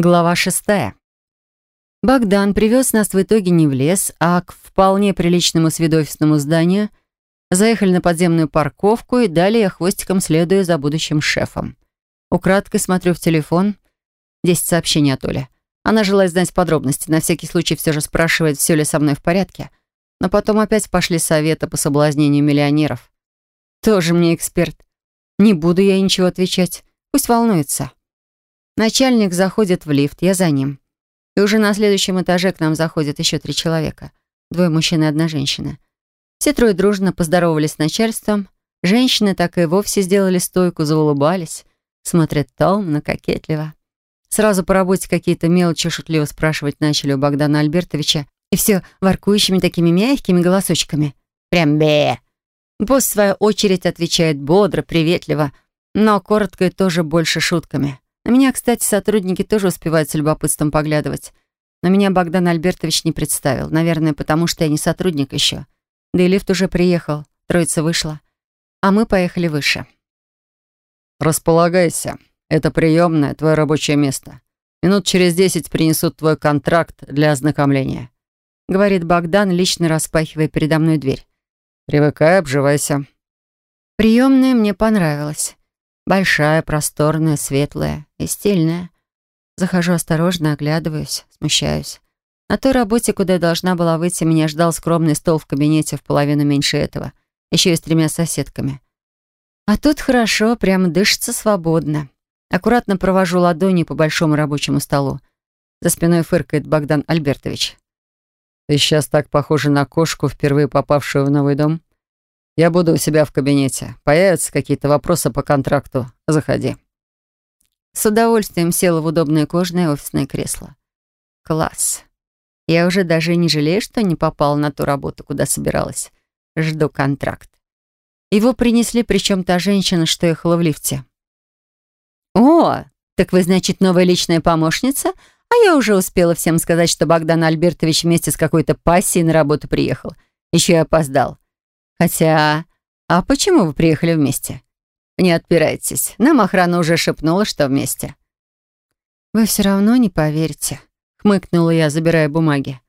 Глава шестая. Богдан привез нас в итоге не в лес, а к вполне приличному с виду офисному зданию. Заехали на подземную парковку и далее хвостиком следую за будущим шефом. Украдкой смотрю в телефон. Десять сообщений от Оли. Она желает знать подробности, на всякий случай все же спрашивает, все ли со мной в порядке. Но потом опять пошли советы по соблазнению миллионеров. Тоже мне эксперт. Не буду я ничего отвечать. Пусть волнуется. Начальник заходит в лифт, я за ним. И уже на следующем этаже к нам заходят еще три человека. Двое мужчин и одна женщина. Все трое дружно поздоровались с начальством. Женщины так и вовсе сделали стойку, заулыбались. Смотрят томно, кокетливо. Сразу по работе какие-то мелочи шутливо спрашивать начали у Богдана Альбертовича. И все воркующими такими мягкими голосочками. Прям бе. Босс, в свою очередь, отвечает бодро, приветливо, но коротко и тоже больше шутками. На меня, кстати, сотрудники тоже успевают с любопытством поглядывать. Но меня Богдан Альбертович не представил. Наверное, потому что я не сотрудник еще. Да и лифт уже приехал. Троица вышла. А мы поехали выше. «Располагайся. Это приемное, твое рабочее место. Минут через десять принесут твой контракт для ознакомления», говорит Богдан, лично распахивая передо мной дверь. «Привыкай, обживайся». Приемная мне понравилась. Большая, просторная, светлая и стильная. Захожу осторожно, оглядываюсь, смущаюсь. На той работе, куда я должна была выйти, меня ждал скромный стол в кабинете в половину меньше этого. Еще и с тремя соседками. А тут хорошо, прямо дышится свободно. Аккуратно провожу ладони по большому рабочему столу. За спиной фыркает Богдан Альбертович. «Ты сейчас так похожа на кошку, впервые попавшую в новый дом. Я буду у себя в кабинете. Появятся какие-то вопросы по контракту. Заходи». С удовольствием села в удобное кожаное офисное кресло. Класс. Я уже даже не жалею, что не попала на ту работу, куда собиралась. Жду контракт. Его принесли, причем та женщина, что ехала в лифте. «О, так вы, значит, новая личная помощница? А я уже успела всем сказать, что Богдан Альбертович вместе с какой-то пассией на работу приехал. Еще и опоздал. Хотя... А почему вы приехали вместе? Не отпирайтесь. Нам охрана уже шепнула, что вместе. Вы все равно не поверите. Хмыкнула я, забирая бумаги.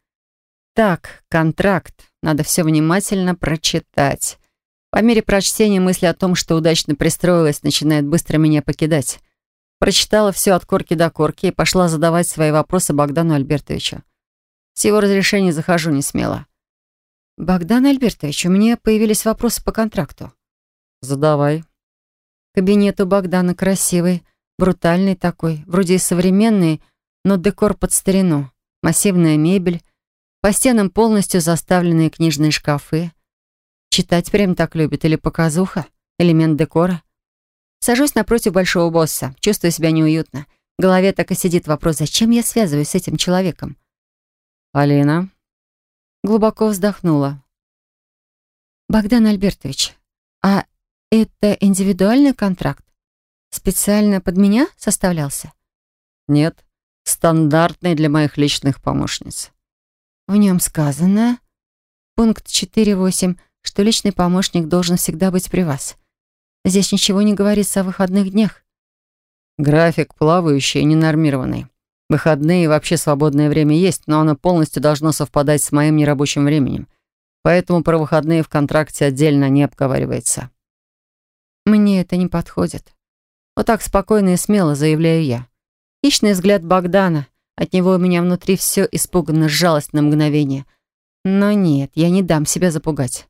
Так, контракт. Надо все внимательно прочитать. По мере прочтения мысли о том, что удачно пристроилась, начинает быстро меня покидать. Прочитала все от корки до корки и пошла задавать свои вопросы Богдану Альбертовичу. С его разрешения захожу не смело. «Богдан Альбертович, у меня появились вопросы по контракту». «Задавай». Кабинет у Богдана красивый, брутальный такой, вроде и современный, но декор под старину. Массивная мебель, по стенам полностью заставленные книжные шкафы. Читать прям так любит или показуха, элемент декора. Сажусь напротив большого босса, чувствую себя неуютно. В голове так и сидит вопрос, зачем я связываюсь с этим человеком? «Алина?» Глубоко вздохнула. «Богдан Альбертович, а это индивидуальный контракт? Специально под меня составлялся?» «Нет, стандартный для моих личных помощниц». В нем сказано, пункт 4.8, что личный помощник должен всегда быть при вас. Здесь ничего не говорится о выходных днях. График плавающий и ненормированный. Выходные и вообще свободное время есть, но оно полностью должно совпадать с моим нерабочим временем. Поэтому про выходные в контракте отдельно не обговаривается. Мне это не подходит. Вот так спокойно и смело заявляю я. Хищный взгляд Богдана. От него у меня внутри все испуганно сжалось на мгновение. Но нет, я не дам себя запугать.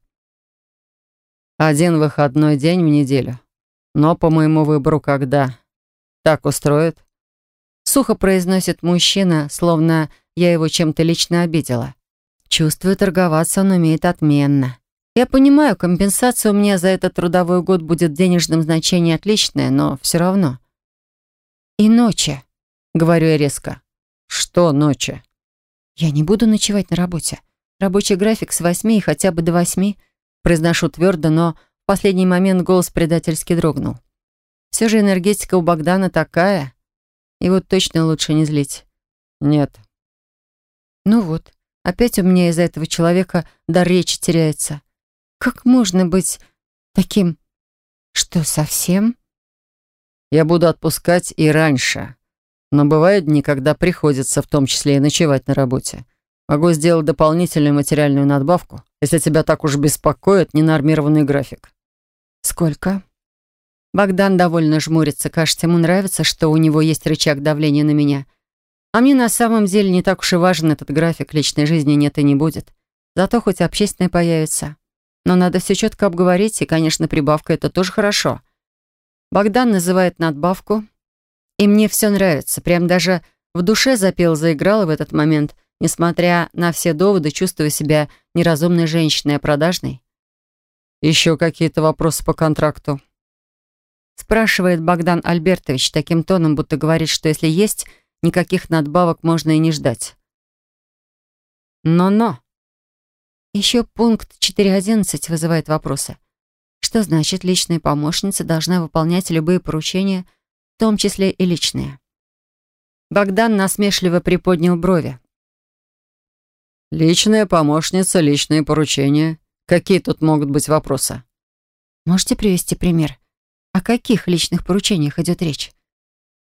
Один выходной день в неделю. Но по моему выбору когда? Так устроит? Сухо произносит мужчина, словно я его чем-то лично обидела. Чувствую, торговаться он умеет отменно. Я понимаю, компенсация у меня за этот трудовой год будет в денежном значении отличная, но все равно. И ночи, говорю я резко. Что ночи? Я не буду ночевать на работе. Рабочий график с восьми и хотя бы до восьми. Произношу твердо, но в последний момент голос предательски дрогнул. Все же энергетика у Богдана такая, и вот точно лучше не злить. Нет. Ну вот, опять у меня из-за этого человека дар речи теряется. Как можно быть таким... Что, совсем? Я буду отпускать и раньше. Но бывают дни, когда приходится в том числе и ночевать на работе. Могу сделать дополнительную материальную надбавку, если тебя так уж беспокоит ненормированный график». «Сколько?» Богдан довольно жмурится. Кажется, ему нравится, что у него есть рычаг давления на меня. А мне на самом деле не так уж и важен этот график. Личной жизни нет и не будет. Зато хоть общественная появится. Но надо все четко обговорить, и, конечно, прибавка — это тоже хорошо. Богдан называет надбавку, и мне все нравится. Прям даже в душе запел, заиграла в этот момент — несмотря на все доводы, чувствуя себя неразумной женщиной, а продажной. «Еще какие-то вопросы по контракту?» Спрашивает Богдан Альбертович таким тоном, будто говорит, что если есть, никаких надбавок можно и не ждать. Но-но. Еще пункт 4.11 вызывает вопросы. Что значит, личная помощница должна выполнять любые поручения, в том числе и личные? Богдан насмешливо приподнял брови. Личная помощница, личные поручения. Какие тут могут быть вопросы? Можете привести пример? О каких личных поручениях идет речь?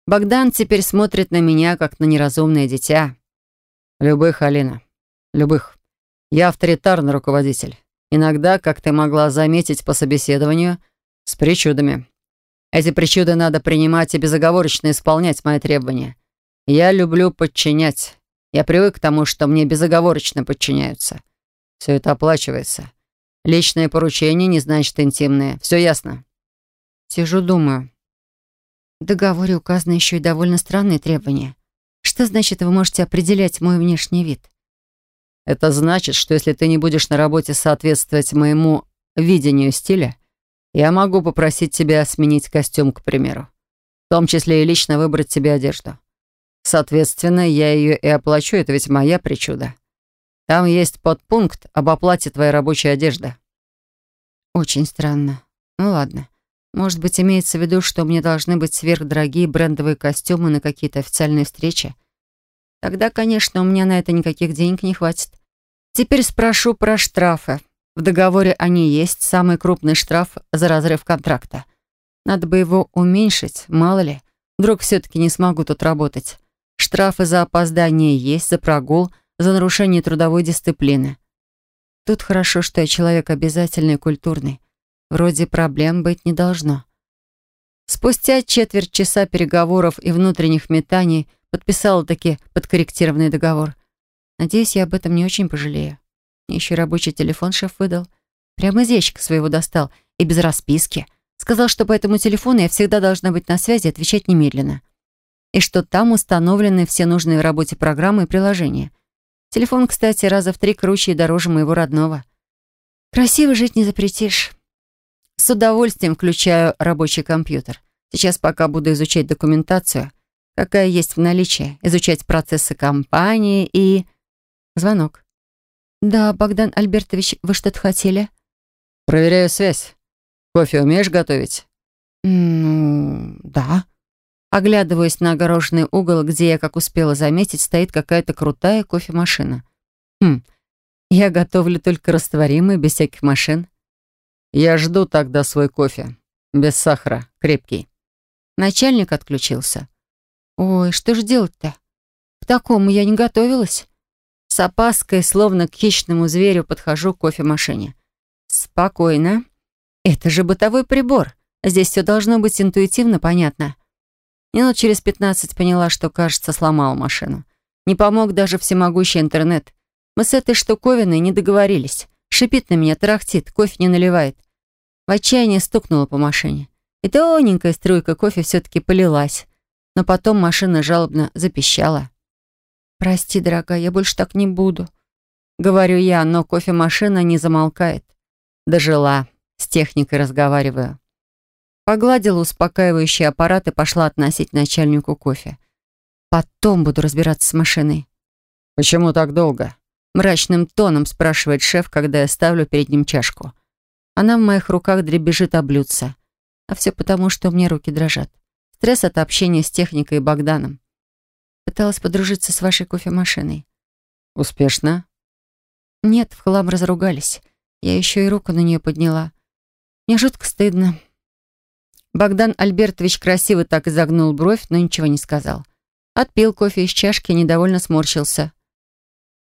Богдан теперь смотрит на меня, как на неразумное дитя. Любых, Алина. Любых. Я авторитарный руководитель. Иногда, как ты могла заметить по собеседованию, с причудами. Эти причуды надо принимать и безоговорочно исполнять мои требования. Я люблю подчинять. Я привык к тому, что мне безоговорочно подчиняются. Все это оплачивается. Личные поручения не значит интимные. Все ясно?» Сижу, думаю. В договоре указаны еще и довольно странные требования. Что значит, вы можете определять мой внешний вид? Это значит, что если ты не будешь на работе соответствовать моему видению стиля, я могу попросить тебя сменить костюм, к примеру. В том числе и лично выбрать себе одежду. Соответственно, я ее и оплачу, это ведь моя причуда. Там есть подпункт об оплате твоей рабочей одежды. Очень странно. Ну ладно. Может быть, имеется в виду, что мне должны быть сверхдорогие брендовые костюмы на какие-то официальные встречи? Тогда, конечно, у меня на это никаких денег не хватит. Теперь спрошу про штрафы. В договоре они есть, самый крупный штраф за разрыв контракта. Надо бы его уменьшить, мало ли. Вдруг все-таки не смогу тут работать. Штрафы за опоздание есть, за прогул, за нарушение трудовой дисциплины. Тут хорошо, что я человек обязательный и культурный. Вроде проблем быть не должно. Спустя четверть часа переговоров и внутренних метаний подписала таки подкорректированный договор. Надеюсь, я об этом не очень пожалею. Мне еще рабочий телефон шеф выдал. Прямо из ящика своего достал и без расписки. Сказал, что по этому телефону я всегда должна быть на связи и отвечать немедленно и что там установлены все нужные в работе программы и приложения. Телефон, кстати, раза в три круче и дороже моего родного. Красиво жить не запретишь. С удовольствием включаю рабочий компьютер. Сейчас пока буду изучать документацию, какая есть в наличии, изучать процессы компании и... Звонок. «Да, Богдан Альбертович, вы что-то хотели?» «Проверяю связь. Кофе умеешь готовить?» «Ну, да». Оглядываясь на огороженный угол, где я, как успела заметить, стоит какая-то крутая кофемашина. Хм, я готовлю только растворимый, без всяких машин. Я жду тогда свой кофе. Без сахара, крепкий. Начальник отключился. Ой, что же делать-то? К такому я не готовилась. С опаской, словно к хищному зверю, подхожу к кофемашине. Спокойно. Это же бытовой прибор. Здесь все должно быть интуитивно понятно. Минут через пятнадцать поняла, что, кажется, сломала машину. Не помог даже всемогущий интернет. Мы с этой штуковиной не договорились. Шипит на меня, тарахтит, кофе не наливает. В отчаянии стукнула по машине. И тоненькая струйка кофе все-таки полилась. Но потом машина жалобно запищала. «Прости, дорогая, я больше так не буду», — говорю я, но кофемашина не замолкает. Дожила, с техникой разговариваю. Погладила успокаивающий аппарат и пошла относить начальнику кофе. Потом буду разбираться с машиной. «Почему так долго?» Мрачным тоном спрашивает шеф, когда я ставлю перед ним чашку. Она в моих руках дребезжит о блюдце. А все потому, что у меня руки дрожат. Стресс от общения с техникой и Богданом. Пыталась подружиться с вашей кофемашиной. «Успешно?» «Нет, в хлам разругались. Я еще и руку на нее подняла. Мне жутко стыдно. Богдан Альбертович красиво так изогнул бровь, но ничего не сказал. Отпил кофе из чашки и недовольно сморщился.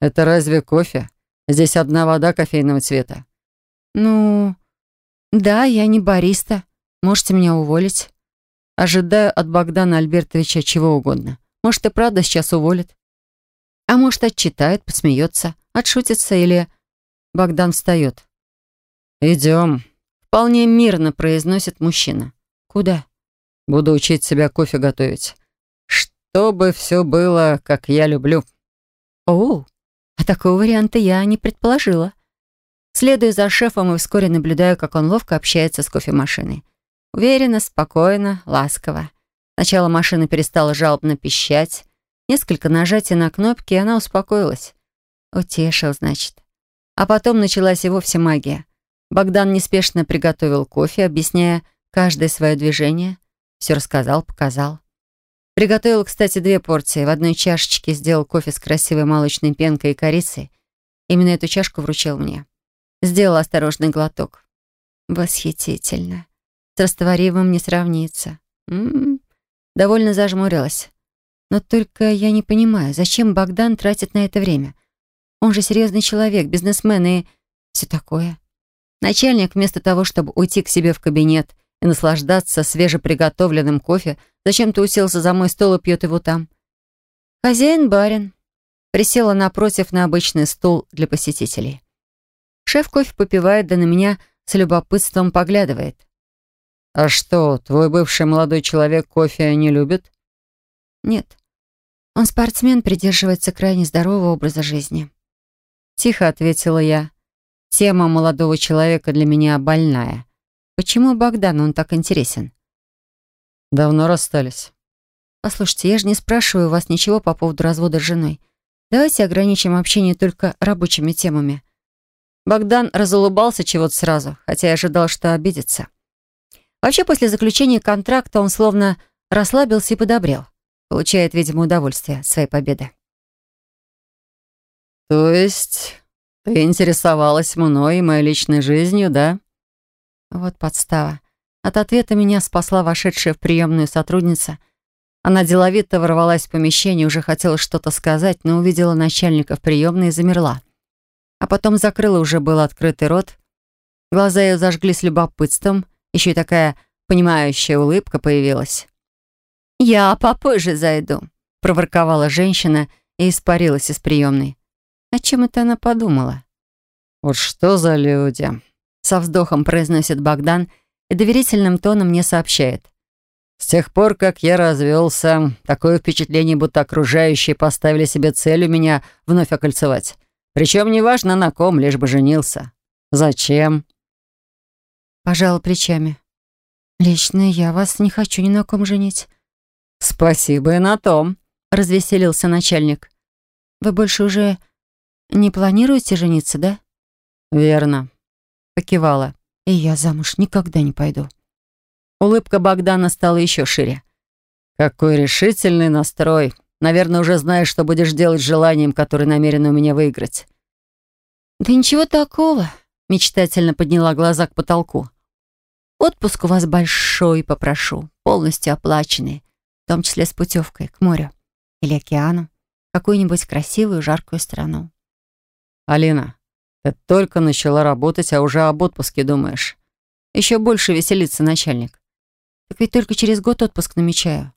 «Это разве кофе? Здесь одна вода кофейного цвета». «Ну, да, я не бариста. Можете меня уволить». Ожидаю от Богдана Альбертовича чего угодно. Может, и правда сейчас уволит. А может, отчитает, посмеется, отшутится или... Богдан встает. «Идем», — вполне мирно произносит мужчина. «Куда?» «Буду учить себя кофе готовить. Чтобы все было, как я люблю». «О, а такого варианта я не предположила». Следую за шефом и вскоре наблюдаю, как он ловко общается с кофемашиной. Уверенно, спокойно, ласково. Сначала машина перестала жалобно пищать. Несколько нажатий на кнопки, и она успокоилась. Утешил, значит. А потом началась и вовсе магия. Богдан неспешно приготовил кофе, объясняя каждое свое движение. Все рассказал, показал. Приготовил, кстати, две порции. В одной чашечке сделал кофе с красивой молочной пенкой и корицей. Именно эту чашку вручил мне. Сделал осторожный глоток. Восхитительно. С растворимым не сравнится. М -м -м. Довольно зажмурилась. Но только я не понимаю, зачем Богдан тратит на это время? Он же серьезный человек, бизнесмен и все такое. Начальник вместо того, чтобы уйти к себе в кабинет и наслаждаться свежеприготовленным кофе, зачем-то уселся за мой стол и пьет его там. Хозяин-барин. Присела напротив на обычный стул для посетителей. Шеф кофе попивает, да на меня с любопытством поглядывает. «А что, твой бывший молодой человек кофе не любит?» «Нет. Он спортсмен, придерживается крайне здорового образа жизни». Тихо ответила я. Тема молодого человека для меня больная. Почему Богдану он так интересен? Давно расстались. Послушайте, я же не спрашиваю у вас ничего по поводу развода с женой. Давайте ограничим общение только рабочими темами. Богдан разулыбался чего-то сразу, хотя я ожидал, что обидится. Вообще, после заключения контракта он словно расслабился и подобрел. Получает, видимо, удовольствие от своей победы. «То есть ты интересовалась мной и моей личной жизнью, да?» Вот подстава. От ответа меня спасла вошедшая в приемную сотрудница. Она деловито ворвалась в помещение, уже хотела что-то сказать, но увидела начальника в приемной и замерла. А потом закрыла уже был открытый рот. Глаза ее зажглись любопытством, еще и такая понимающая улыбка появилась. «Я попозже зайду», — проворковала женщина и испарилась из приемной. О чем это она подумала? «Вот что за люди?» — со вздохом произносит Богдан и доверительным тоном мне сообщает. «С тех пор, как я развелся, такое впечатление, будто окружающие поставили себе целью меня вновь окольцевать. Причем неважно на ком, лишь бы женился. Зачем?» Пожала плечами. «Лично я вас не хочу ни на ком женить». «Спасибо и на том», — развеселился начальник. «Вы больше уже не планируете жениться, да?» «Верно», — покивала. «И я замуж никогда не пойду». Улыбка Богдана стала еще шире. «Какой решительный настрой. Наверное, уже знаешь, что будешь делать с желанием, которое намерен у меня выиграть». «Да ничего такого», — мечтательно подняла глаза к потолку. Отпуск у вас большой, попрошу, полностью оплаченный, в том числе с путевкой к морю или океану, какую-нибудь красивую жаркую страну. Алина, ты только начала работать, а уже об отпуске думаешь. Еще больше веселится начальник. Так ведь только через год отпуск намечаю.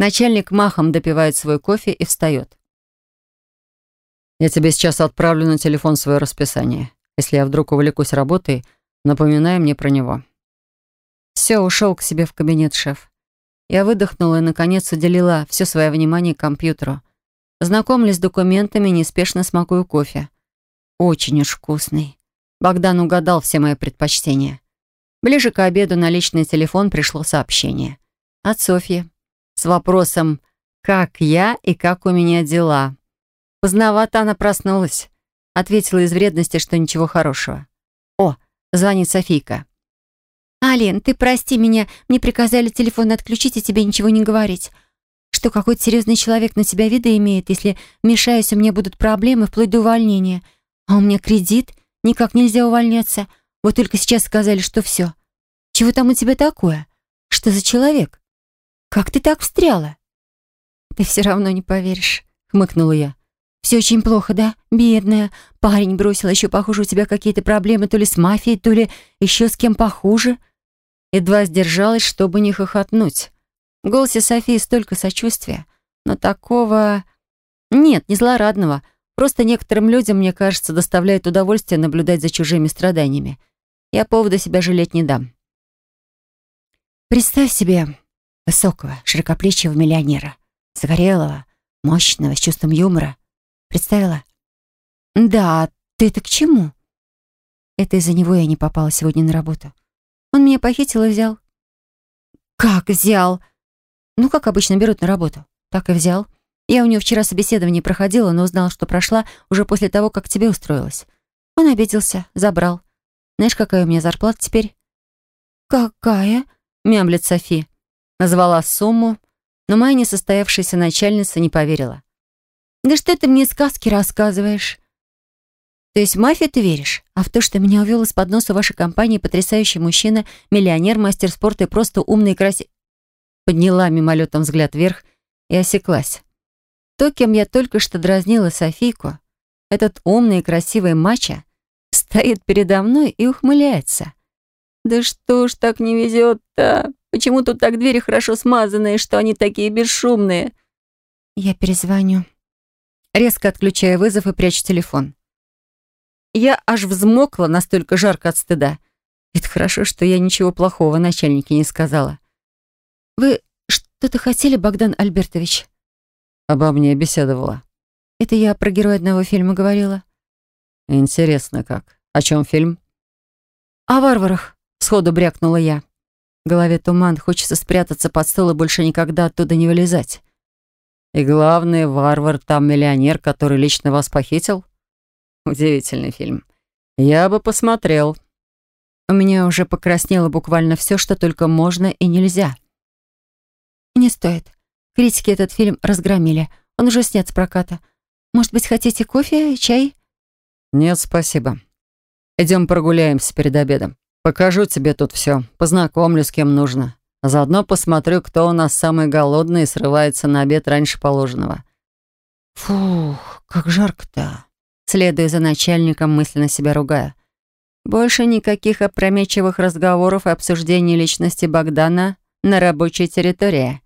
Начальник махом допивает свой кофе и встает. Я тебе сейчас отправлю на телефон свое расписание. Если я вдруг увлекусь работой, напоминай мне про него. Все, ушел к себе в кабинет шеф. Я выдохнула и, наконец, уделила все свое внимание компьютеру. Знакомлюсь с документами, неспешно смакую кофе. Очень уж вкусный. Богдан угадал все мои предпочтения. Ближе к обеду на личный телефон пришло сообщение. От Софьи. С вопросом «Как я и как у меня дела?» Поздновато она проснулась. Ответила из вредности, что ничего хорошего. «О, звонит Софийка». «Ален, ты прости меня, мне приказали телефон отключить и тебе ничего не говорить. Что какой-то серьезный человек на тебя вида имеет, если мешаюсь, у меня будут проблемы вплоть до увольнения. А у меня кредит, никак нельзя увольняться. Вот только сейчас сказали, что все. Чего там у тебя такое? Что за человек? Как ты так встряла?» «Ты все равно не поверишь», — хмыкнула я. «Все очень плохо, да? Бедная. Парень бросил, еще, похоже, у тебя какие-то проблемы то ли с мафией, то ли еще с кем похуже». Едва сдержалась, чтобы не хохотнуть. В голосе Софии столько сочувствия, но такого... Нет, не злорадного. Просто некоторым людям, мне кажется, доставляет удовольствие наблюдать за чужими страданиями. Я повода себя жалеть не дам. Представь себе высокого, широкоплечего миллионера, загорелого, мощного, с чувством юмора. Представила? Да, ты это к чему? Это из-за него я не попала сегодня на работу. Он меня похитил и взял. Как взял? Ну, как обычно берут на работу. Так и взял. Я у него вчера собеседование проходила, но узнала, что прошла уже после того, как тебе устроилась. Он обиделся, забрал. Знаешь, какая у меня зарплата теперь? Какая? Мямлет Софи. Назвала сумму, но моя несостоявшаяся начальница не поверила. «Да что ты мне сказки рассказываешь?» «То есть в мафию ты веришь? А в то, что меня увел из-под носа вашей компании потрясающий мужчина, миллионер, мастер спорта и просто умный и красивый...» Подняла мимолетом взгляд вверх и осеклась. То, кем я только что дразнила Софийку, этот умный и красивый мачо, стоит передо мной и ухмыляется. «Да что ж так не везет-то? Почему тут так двери хорошо смазанные, что они такие бесшумные?» «Я перезвоню». Резко отключая вызов и прячу телефон. Я аж взмокла, настолько жарко от стыда. Это хорошо, что я ничего плохого начальнике не сказала. «Вы что-то хотели, Богдан Альбертович?» Обо мне беседовала. «Это я про героя одного фильма говорила?» «Интересно как. О чем фильм?» «О варварах», — сходу брякнула я. В голове туман, хочется спрятаться под стол и больше никогда оттуда не вылезать. «И главный варвар там миллионер, который лично вас похитил?» Удивительный фильм. Я бы посмотрел. У меня уже покраснело буквально все, что только можно и нельзя. Не стоит. Критики этот фильм разгромили. Он уже снят с проката. Может быть, хотите кофе, чай? Нет, спасибо. Идем прогуляемся перед обедом. Покажу тебе тут все. Познакомлю, с кем нужно. А заодно посмотрю, кто у нас самый голодный и срывается на обед раньше положенного. Фух, как жарко-то следуя за начальником, мысленно себя ругая. Больше никаких опрометчивых разговоров и обсуждений личности Богдана на рабочей территории.